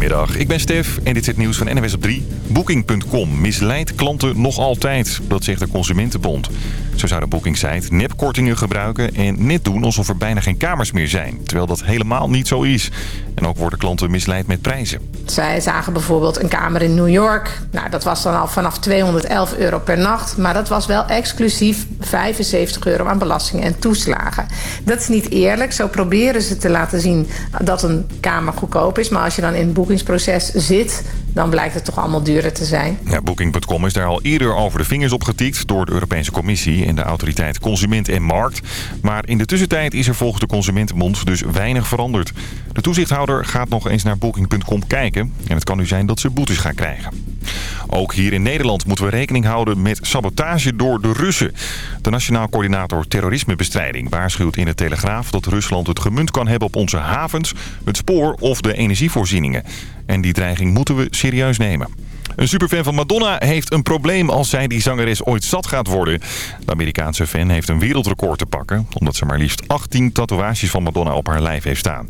Goedemiddag, ik ben Stef en dit is het nieuws van NWS op 3. Booking.com misleidt klanten nog altijd, dat zegt de Consumentenbond. Zo zou de bookingsite nepkortingen gebruiken en net doen alsof er bijna geen kamers meer zijn. Terwijl dat helemaal niet zo is. En ook worden klanten misleid met prijzen. Zij zagen bijvoorbeeld een kamer in New York. Nou, dat was dan al vanaf 211 euro per nacht. Maar dat was wel exclusief 75 euro aan belastingen en toeslagen. Dat is niet eerlijk. Zo proberen ze te laten zien dat een kamer goedkoop is. Maar als je dan in het versoepelingsproces zit dan blijkt het toch allemaal duurder te zijn. Ja, Booking.com is daar al eerder over de vingers op getikt... door de Europese Commissie en de autoriteit Consument en Markt. Maar in de tussentijd is er volgens de Consumentenbond dus weinig veranderd. De toezichthouder gaat nog eens naar Booking.com kijken... en het kan nu zijn dat ze boetes gaan krijgen. Ook hier in Nederland moeten we rekening houden met sabotage door de Russen. De Nationaal Coördinator Terrorismebestrijding waarschuwt in de Telegraaf... dat Rusland het gemunt kan hebben op onze havens, het spoor of de energievoorzieningen. En die dreiging moeten we serieus nemen. Een superfan van Madonna heeft een probleem als zij die zangeres ooit zat gaat worden. De Amerikaanse fan heeft een wereldrecord te pakken... omdat ze maar liefst 18 tatoeages van Madonna op haar lijf heeft staan.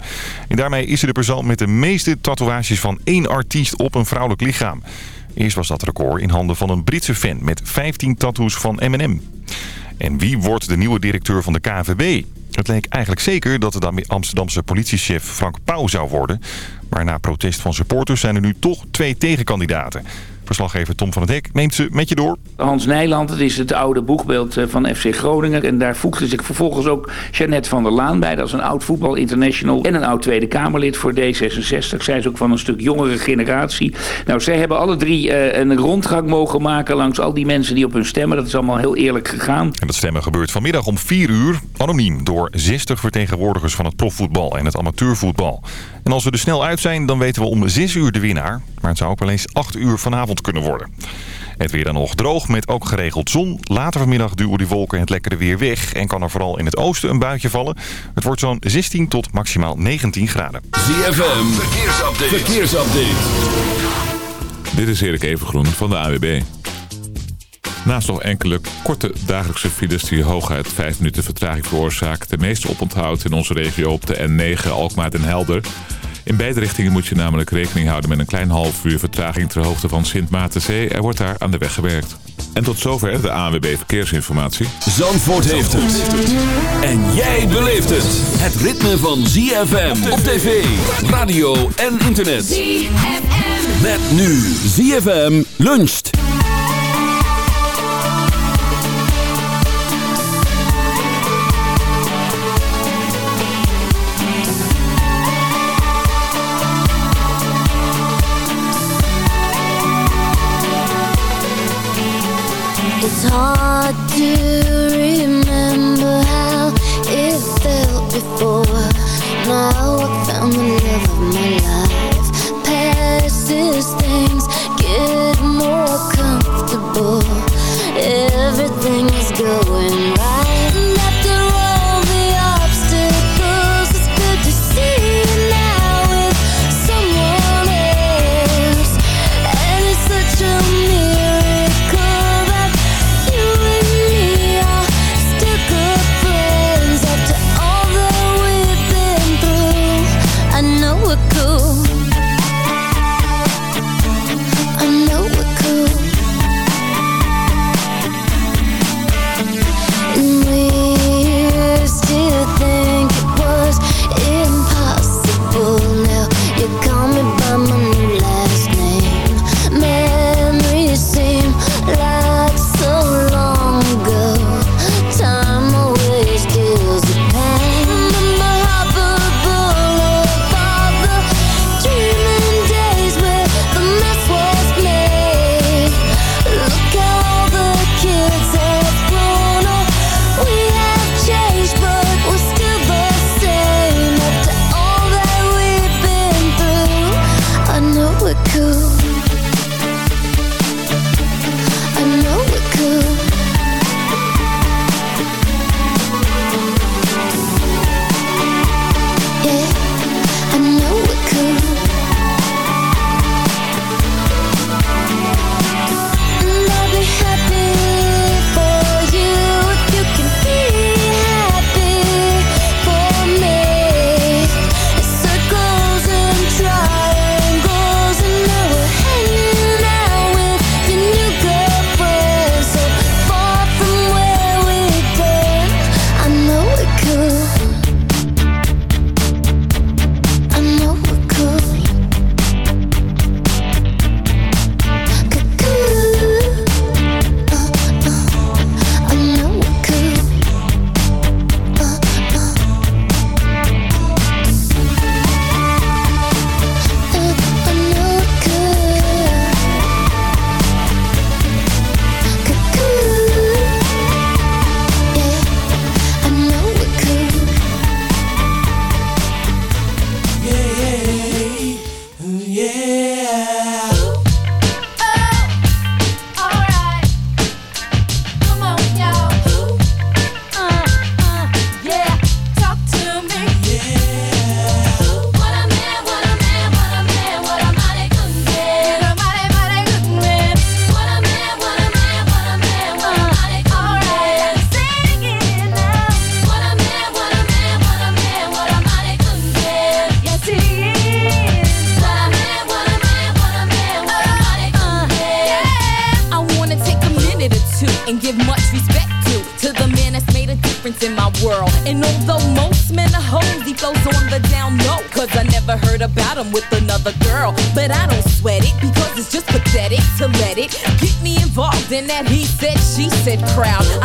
En daarmee is ze de persoon met de meeste tatoeages van één artiest op een vrouwelijk lichaam. Eerst was dat record in handen van een Britse fan met 15 tattoos van Eminem. En wie wordt de nieuwe directeur van de KVB? Het leek eigenlijk zeker dat de Amsterdamse politiechef Frank Pauw zou worden. Maar na protest van supporters zijn er nu toch twee tegenkandidaten. Verslaggever Tom van het Hek neemt ze met je door. Hans Nijland, dat is het oude boegbeeld eh, van FC Groningen. En daar voegde zich vervolgens ook Jeannette van der Laan bij. Dat is een oud voetbalinternational en een oud Tweede Kamerlid voor D66. Zij is ook van een stuk jongere generatie. Nou, zij hebben alle drie eh, een rondgang mogen maken langs al die mensen die op hun stemmen. Dat is allemaal heel eerlijk gegaan. En dat stemmen gebeurt vanmiddag om 4 uur, anoniem, door 60 vertegenwoordigers van het profvoetbal en het amateurvoetbal. En als we er snel uit zijn, dan weten we om 6 uur de winnaar. Maar het zou ook wel eens 8 uur vanavond kunnen worden. Het weer dan nog droog met ook geregeld zon. Later vanmiddag duwen die wolken het lekkere weer weg... en kan er vooral in het oosten een buitje vallen. Het wordt zo'n 16 tot maximaal 19 graden. ZFM, verkeersupdate. verkeersupdate. Dit is Erik Evengroen van de AWB. Naast nog enkele korte dagelijkse files die hooguit 5 minuten vertraging veroorzaken... de meeste oponthoud in onze regio op de N9 Alkmaar en Helder... In beide richtingen moet je namelijk rekening houden met een klein half uur vertraging ter hoogte van Sint Maartenzee. Er wordt daar aan de weg gewerkt. En tot zover de ANWB Verkeersinformatie. Zandvoort heeft het. En jij beleeft het. Het ritme van ZFM op tv, radio en internet. ZFM. Met nu ZFM luncht. It's hard to remember how it felt before. Now I found the love of my life. Past get more comfortable. Everything is going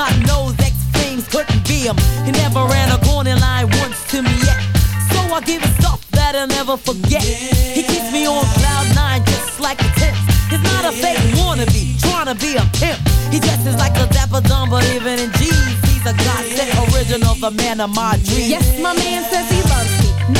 Snot nose ex flames couldn't be him. He never ran a corner line once to me yet. So I give him stuff that I'll never forget. He keeps me on cloud nine just like a tent. He's not a fake wannabe, trying to be a pimp. He dresses like a dapper dumb, but even in jeans, he's a godsend original, the man of my dreams. Yes, my man says he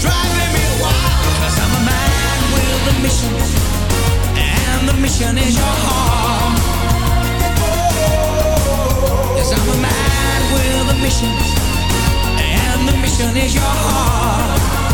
driving me wild. Cause I'm a man with a mission, and the mission is your heart. Yes, I'm a man with a mission, and the mission is your heart.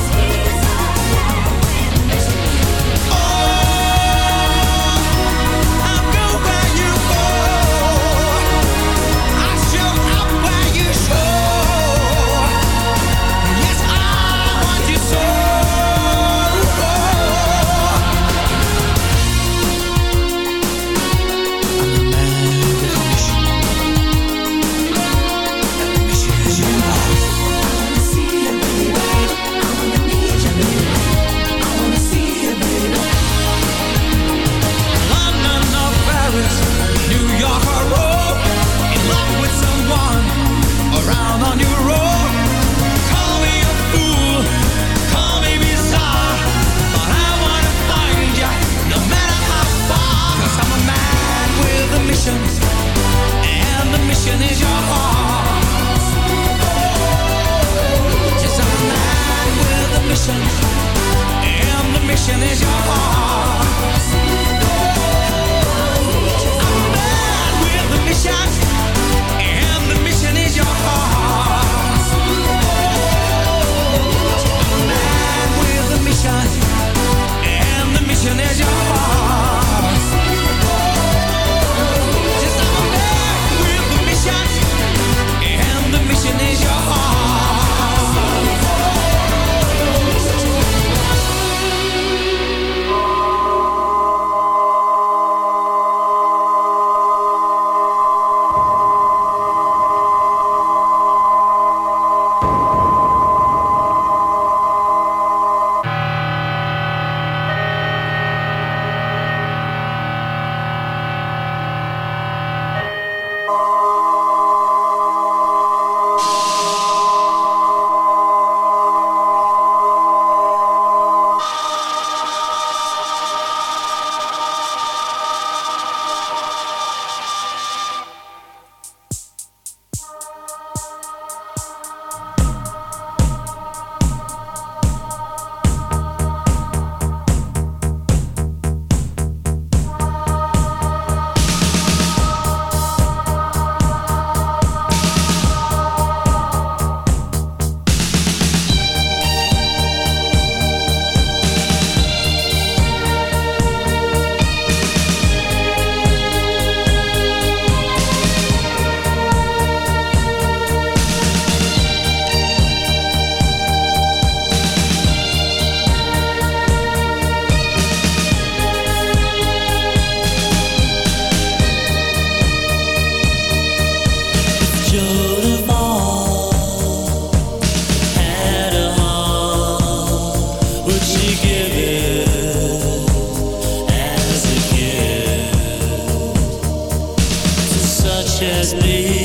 salvation is your heart as me?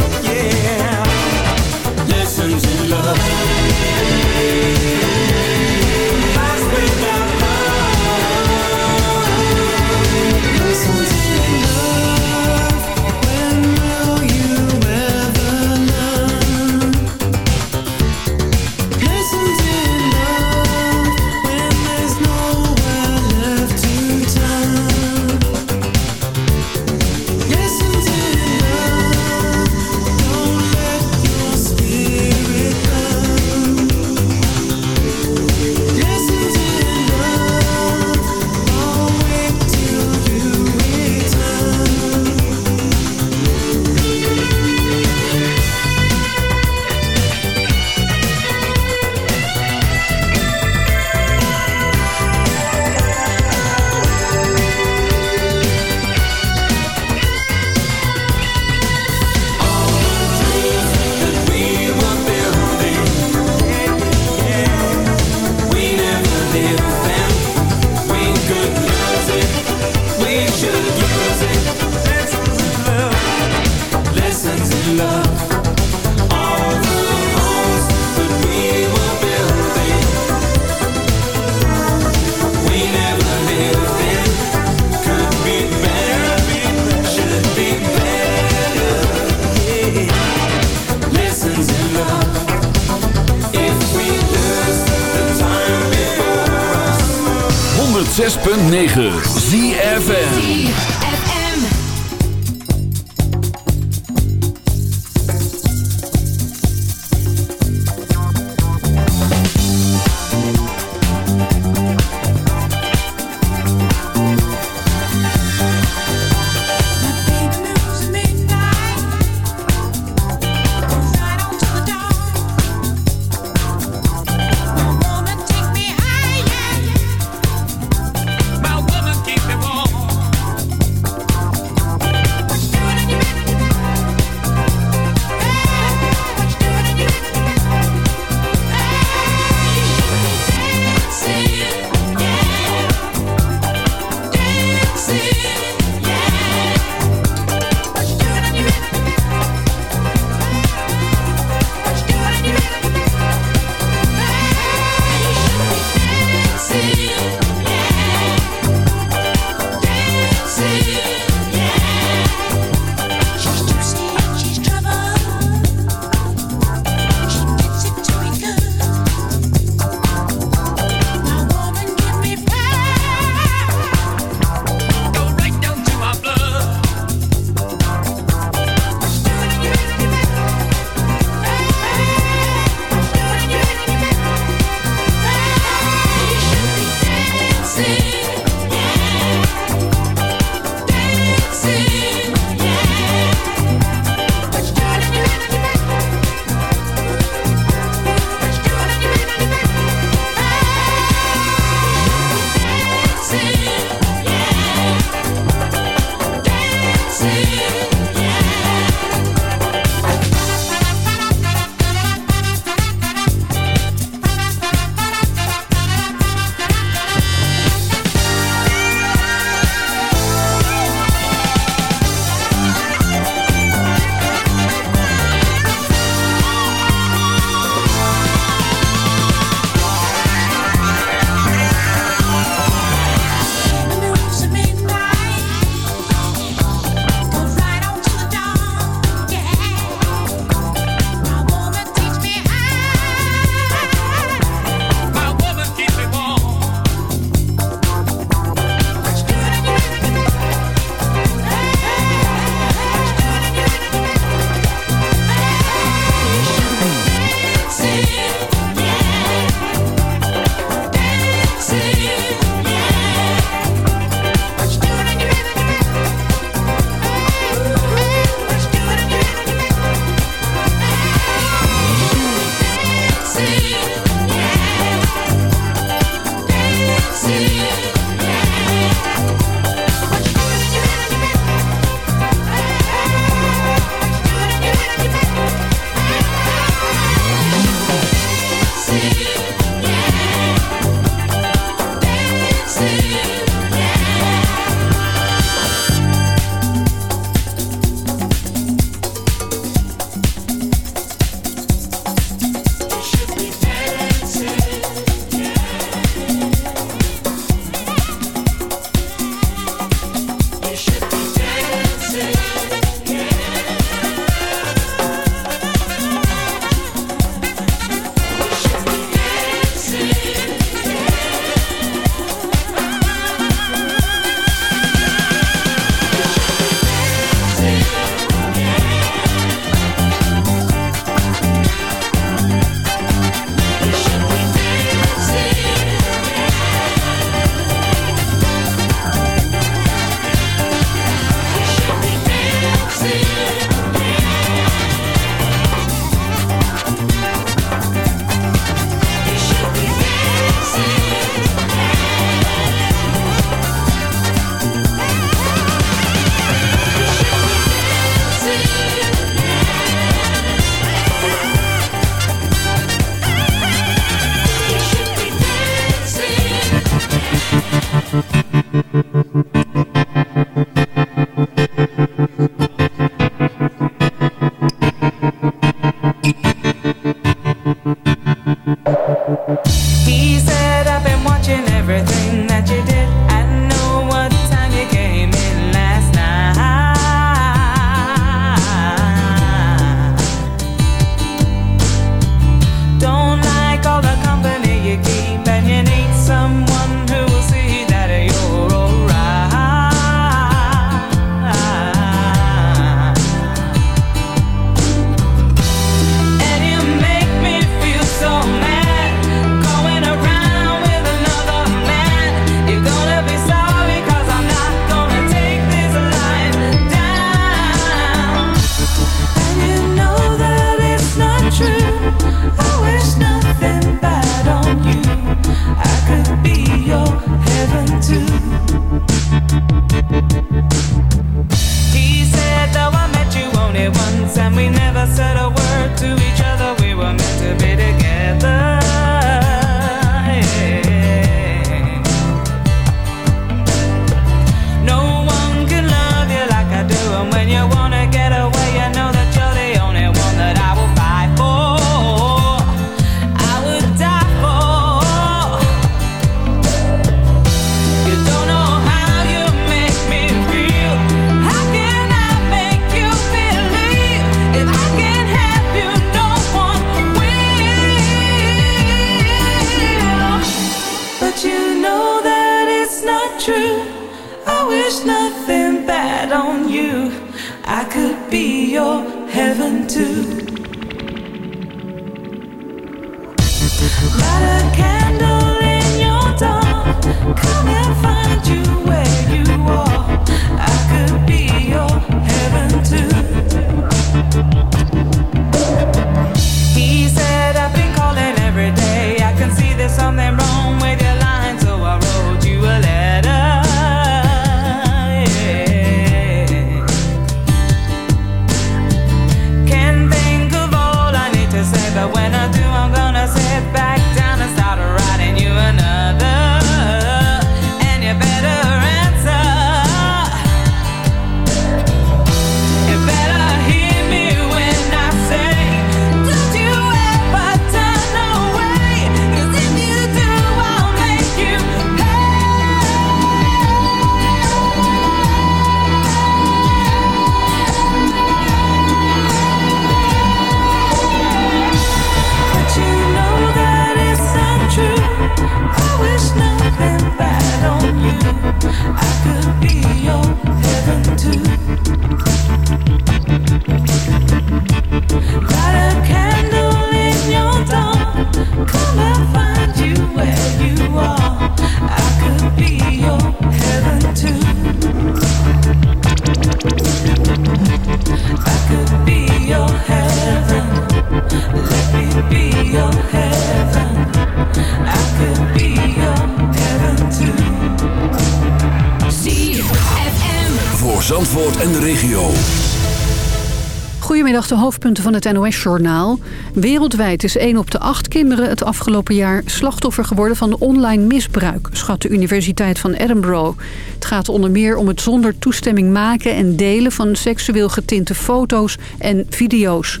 Hoofdpunten van het NOS-journaal. Wereldwijd is 1 op de 8 kinderen het afgelopen jaar slachtoffer geworden van online misbruik, schat de Universiteit van Edinburgh. Het gaat onder meer om het zonder toestemming maken en delen van seksueel getinte foto's en video's.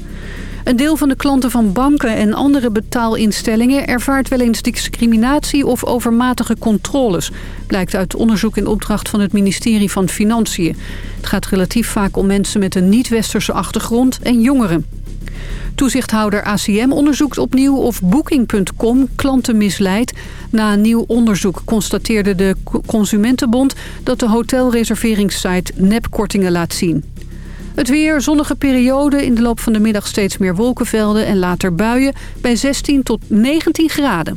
Een deel van de klanten van banken en andere betaalinstellingen ervaart wel eens discriminatie of overmatige controles. Blijkt uit onderzoek in opdracht van het ministerie van Financiën. Het gaat relatief vaak om mensen met een niet-westerse achtergrond en jongeren. Toezichthouder ACM onderzoekt opnieuw of Booking.com klanten misleidt. Na een nieuw onderzoek constateerde de Consumentenbond dat de hotelreserveringssite nepkortingen laat zien. Het weer, zonnige periode, in de loop van de middag steeds meer wolkenvelden en later buien bij 16 tot 19 graden.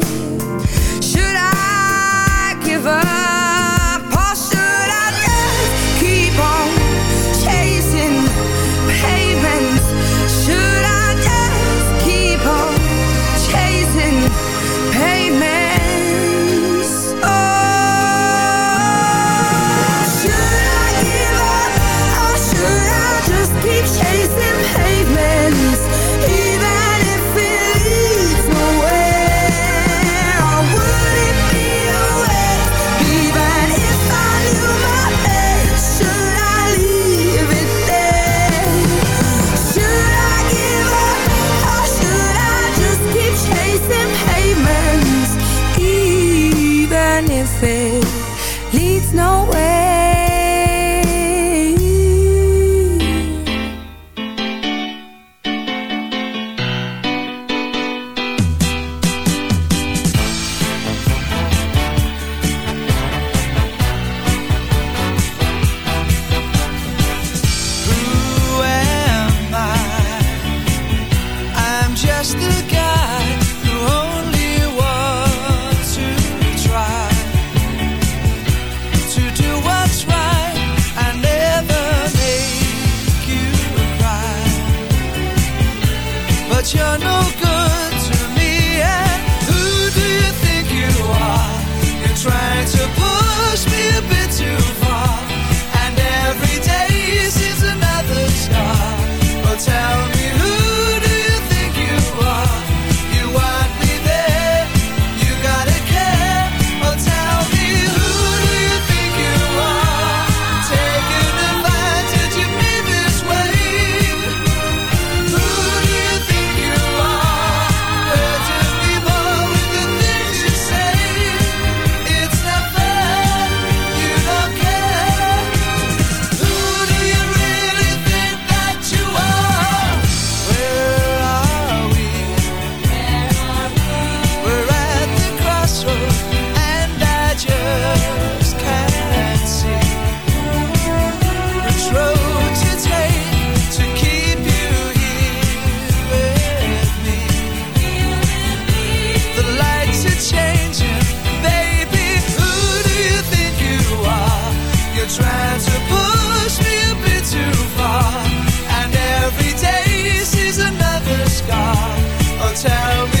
scar. Oh, tell me.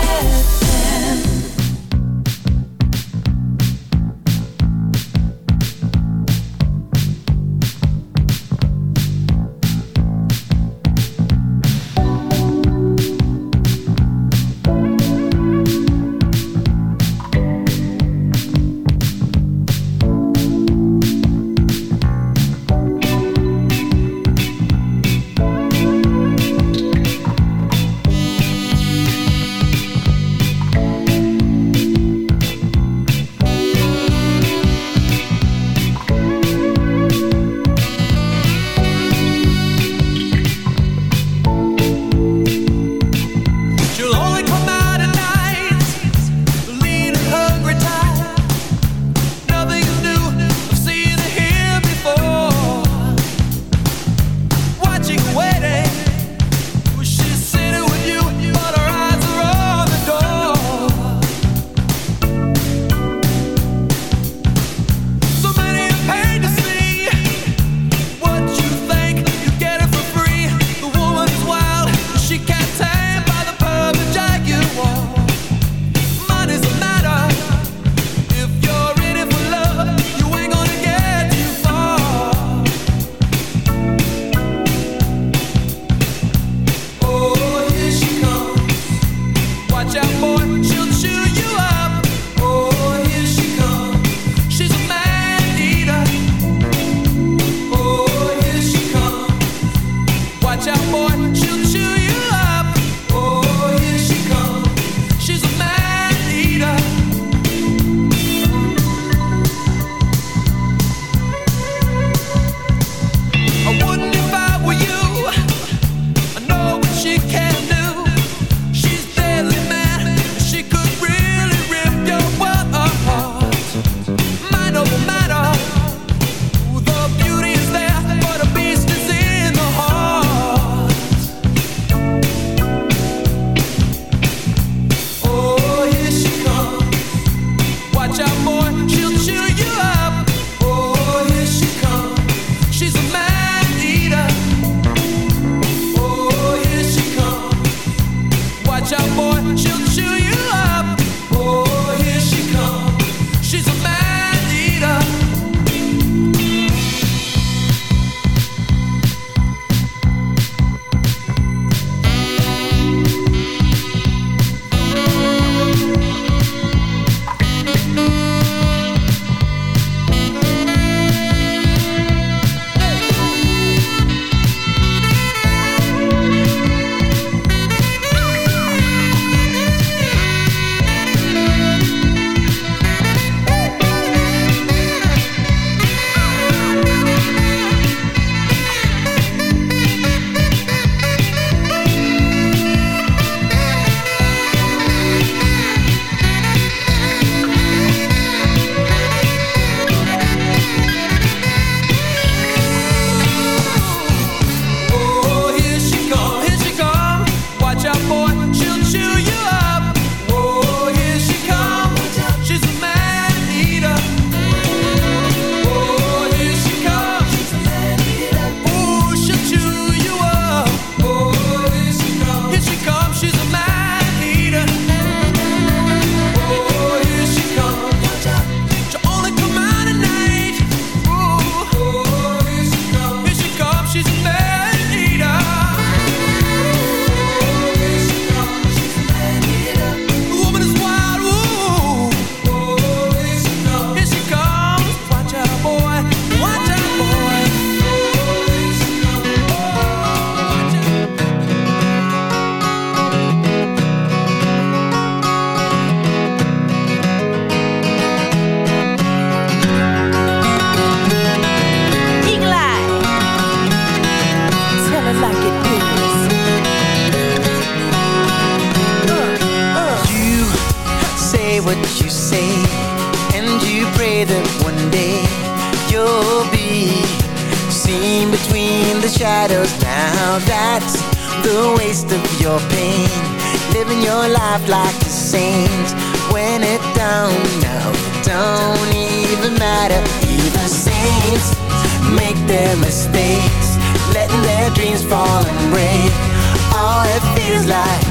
what you say And you pray that one day You'll be seen between the shadows. Now that's the waste of your pain Living your life like a saint. When it don't, no, it don't even matter. Even saints make their mistakes Letting their dreams fall and break. All it feels like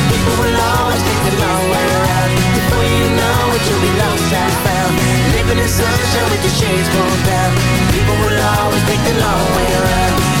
People will always take the long way around. Before you know it, you'll be lost and found. Living in sunshine with the shades pulled down. People will always take the long way around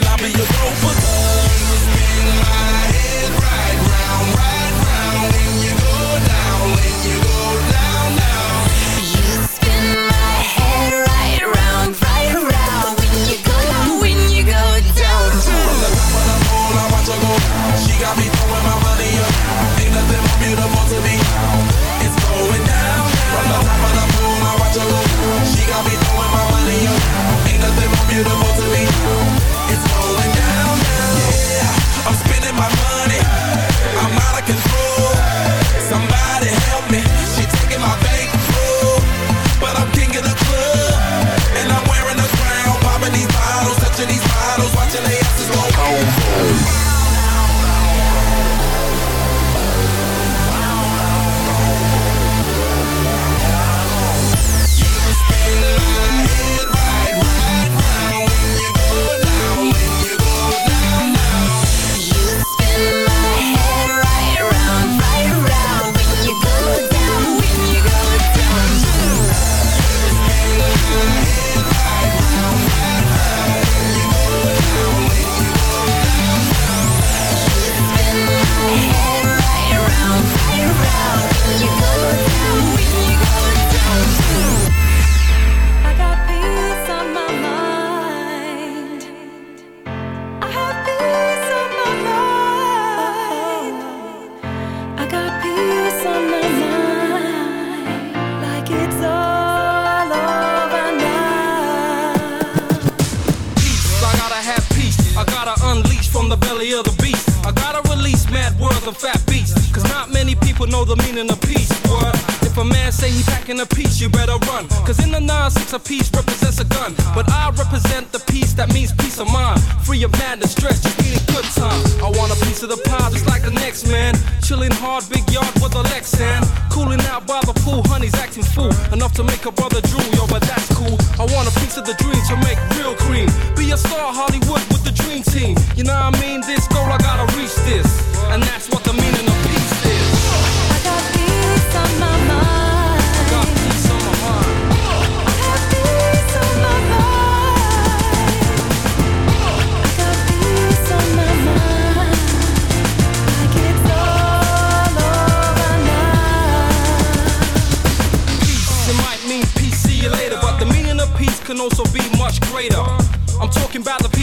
Hollywood with the dream team. You know what I mean? This I gotta reach this. And that's what the meaning of peace is. I got peace on my mind. I got peace on my mind. I got peace on my mind. I got peace on my mind. I get it all over now. Peace, it might mean peace, see you later. But the meaning of peace can also be much greater. I'm talking about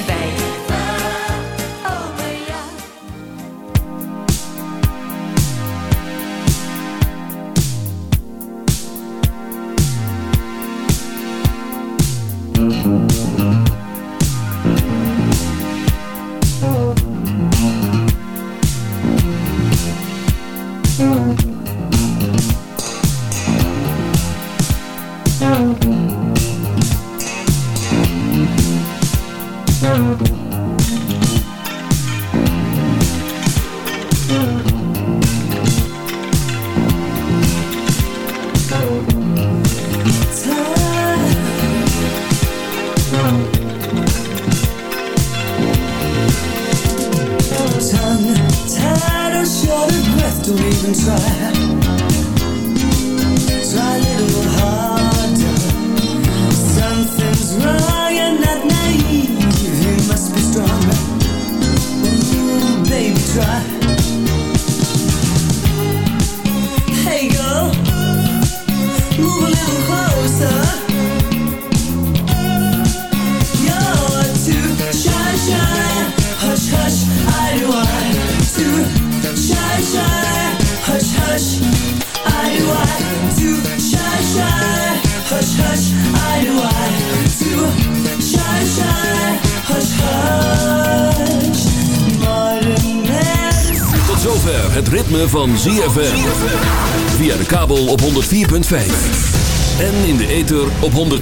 Baby.